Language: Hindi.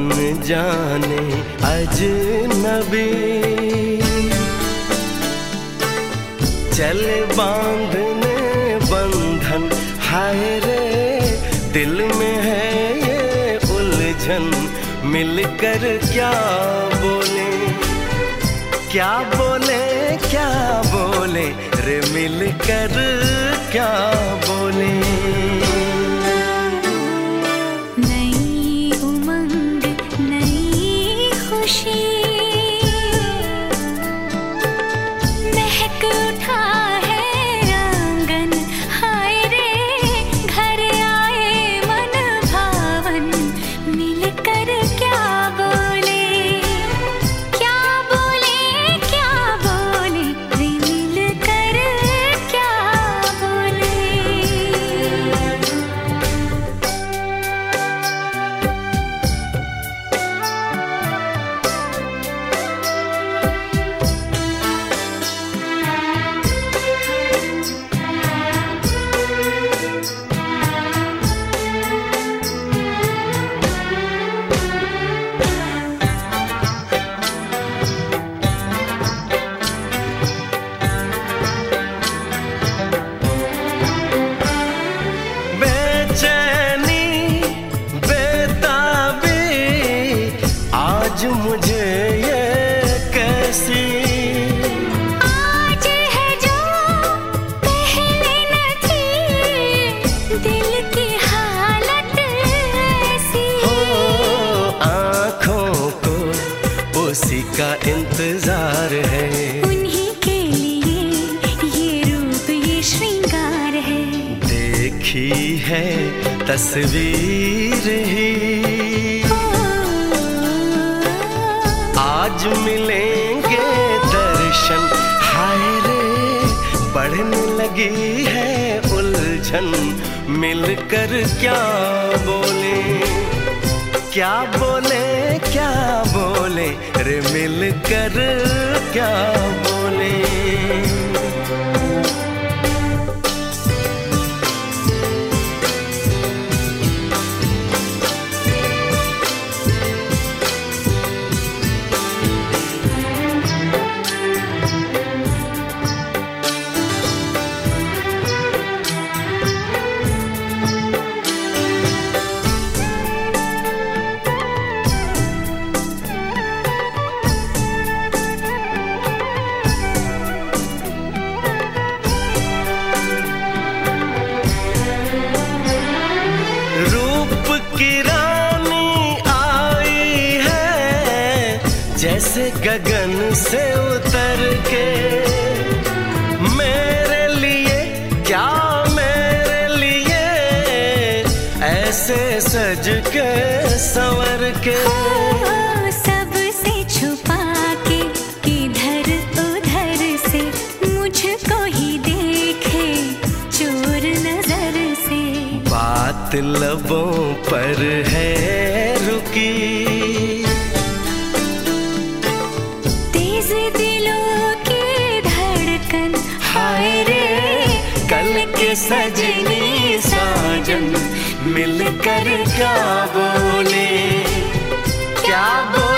अनजाने अजनबी। चल बांधने बंधन, हाय रे, दिल में है ये उलझन। मिलकर क्या बोले? क्या बोले क्या बोले? रे मिलकर क्या बोले? उसी का इंतज़ार है। उन्हीं के लिए ये रूप ये श्रृंगार है। देखी है तस्वीर। ही आज मिलेंगे दर्शन। हाय रे बढ़ने लगी है उलझन। मिलकर क्या बोले? क्या बोले क्या बोले रे मिलकर क्या बोले? जैसे गगन से उतर के मेरे लिए क्या मेरे लिए? ऐसे सज के संवर के। सबसे छुपा चल के सजनी साजन मिलकर क्या बोले? क्या बोले?